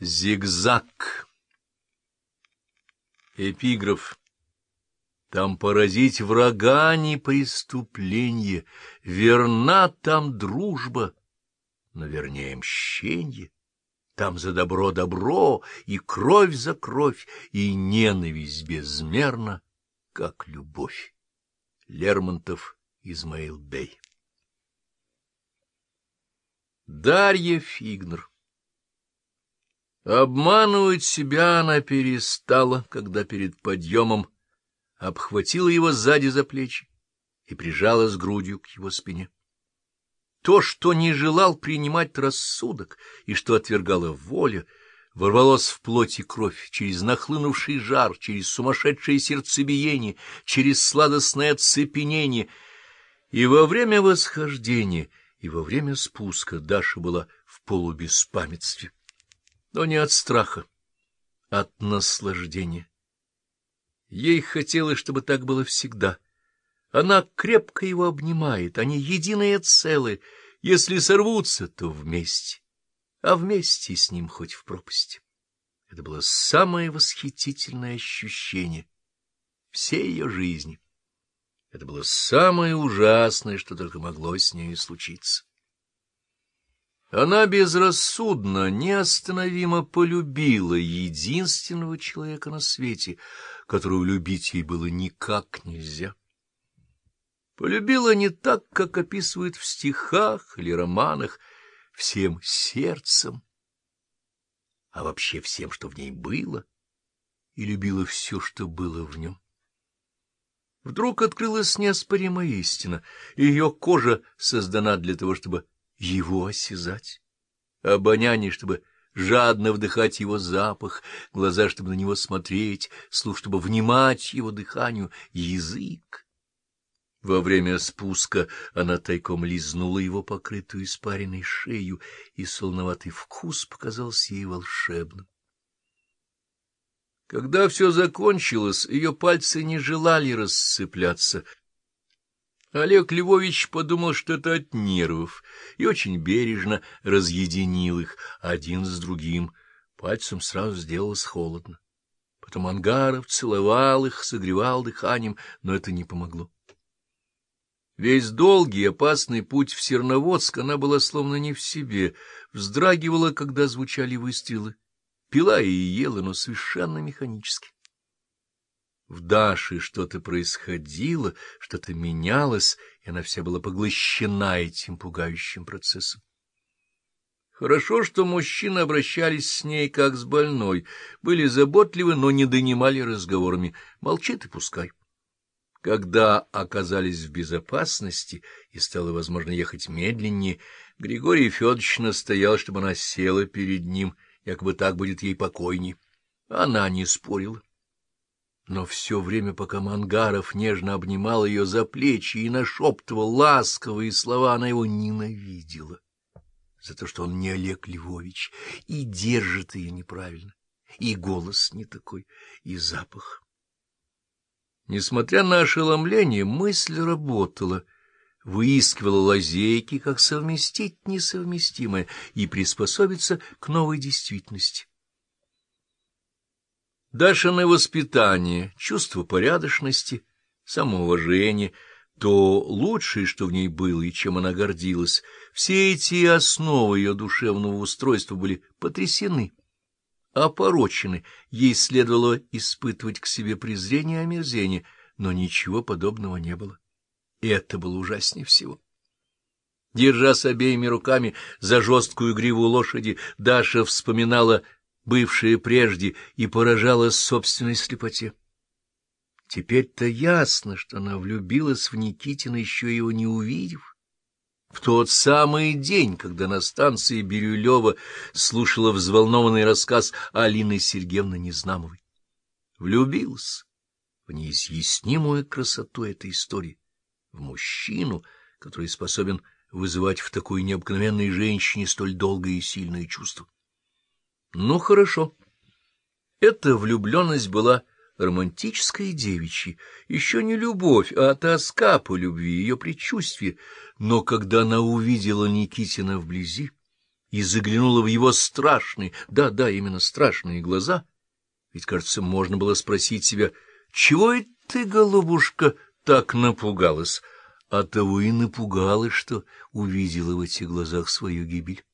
Зигзаг. Эпиграф. Там поразить врага не преступление, верна там дружба, но вернее мщенье. Там за добро добро, и кровь за кровь, и ненависть безмерна, как любовь. Лермонтов, Измаил Бей. Дарья Фигнер Обманывать себя она перестала, когда перед подъемом обхватила его сзади за плечи и прижала с грудью к его спине. То, что не желал принимать рассудок и что отвергала воля, ворвалось в плоть и кровь, через нахлынувший жар, через сумасшедшее сердцебиение, через сладостное оцепенение. И во время восхождения, и во время спуска Даша была в полубеспамятстве но не от страха, от наслаждения. Ей хотелось, чтобы так было всегда. Она крепко его обнимает, они единое целое. Если сорвутся, то вместе, а вместе с ним хоть в пропасть. Это было самое восхитительное ощущение всей ее жизни. Это было самое ужасное, что только могло с ней случиться. Она безрассудно, неостановимо полюбила единственного человека на свете, которого любить ей было никак нельзя. Полюбила не так, как описывают в стихах или романах, всем сердцем, а вообще всем, что в ней было, и любила все, что было в нем. Вдруг открылась неоспоримая истина, ее кожа создана для того, чтобы его осязать, обоняние, чтобы жадно вдыхать его запах, глаза, чтобы на него смотреть, слух, чтобы внимать его дыханию, язык. Во время спуска она тайком лизнула его покрытую испаренной шею, и солоноватый вкус показался ей волшебным. Когда все закончилось, ее пальцы не желали рассыпляться, Олег Львович подумал, что это от нервов, и очень бережно разъединил их один с другим. Пальцем сразу сделалось холодно. Потом Ангаров целовал их, согревал дыханием, но это не помогло. Весь долгий опасный путь в Серноводск она была словно не в себе, вздрагивала, когда звучали выстрелы, пила и ела, но совершенно механически. В Даше что-то происходило, что-то менялось, и она вся была поглощена этим пугающим процессом. Хорошо, что мужчины обращались с ней как с больной, были заботливы, но не донимали разговорами. Молчит и пускай. Когда оказались в безопасности и стало возможно ехать медленнее, Григорий Федорович настоял, чтобы она села перед ним, якобы так будет ей покойней. Она не спорила. Но все время, пока Мангаров нежно обнимал ее за плечи и нашептывал ласковые слова, она его ненавидела за то, что он не Олег Львович, и держит ее неправильно, и голос не такой, и запах. Несмотря на ошеломление, мысль работала, выискивала лазейки, как совместить несовместимое и приспособиться к новой действительности. Дашиное воспитание, чувство порядочности, самоуважение, то лучшее, что в ней было и чем она гордилась, все эти основы ее душевного устройства были потрясены, опорочены, ей следовало испытывать к себе презрение и омерзение, но ничего подобного не было. И это было ужаснее всего. Держась обеими руками за жесткую гриву лошади, Даша вспоминала бывшее прежде, и поражалась собственной слепоте. Теперь-то ясно, что она влюбилась в Никитина, еще его не увидев. В тот самый день, когда на станции Бирюлева слушала взволнованный рассказ Алины Сергеевны Незнамовой. Влюбилась в неизъяснимую красоту этой истории, в мужчину, который способен вызывать в такой необыкновенной женщине столь долгое и сильное чувство. Ну, хорошо. Эта влюбленность была романтической девичьей, еще не любовь, а тоска по любви, ее предчувствие. Но когда она увидела Никитина вблизи, и заглянула в его страшные, да-да, именно страшные глаза, ведь, кажется, можно было спросить себя, чего это ты, голубушка, так напугалась? А того и напугалась, что увидела в этих глазах свою гибель.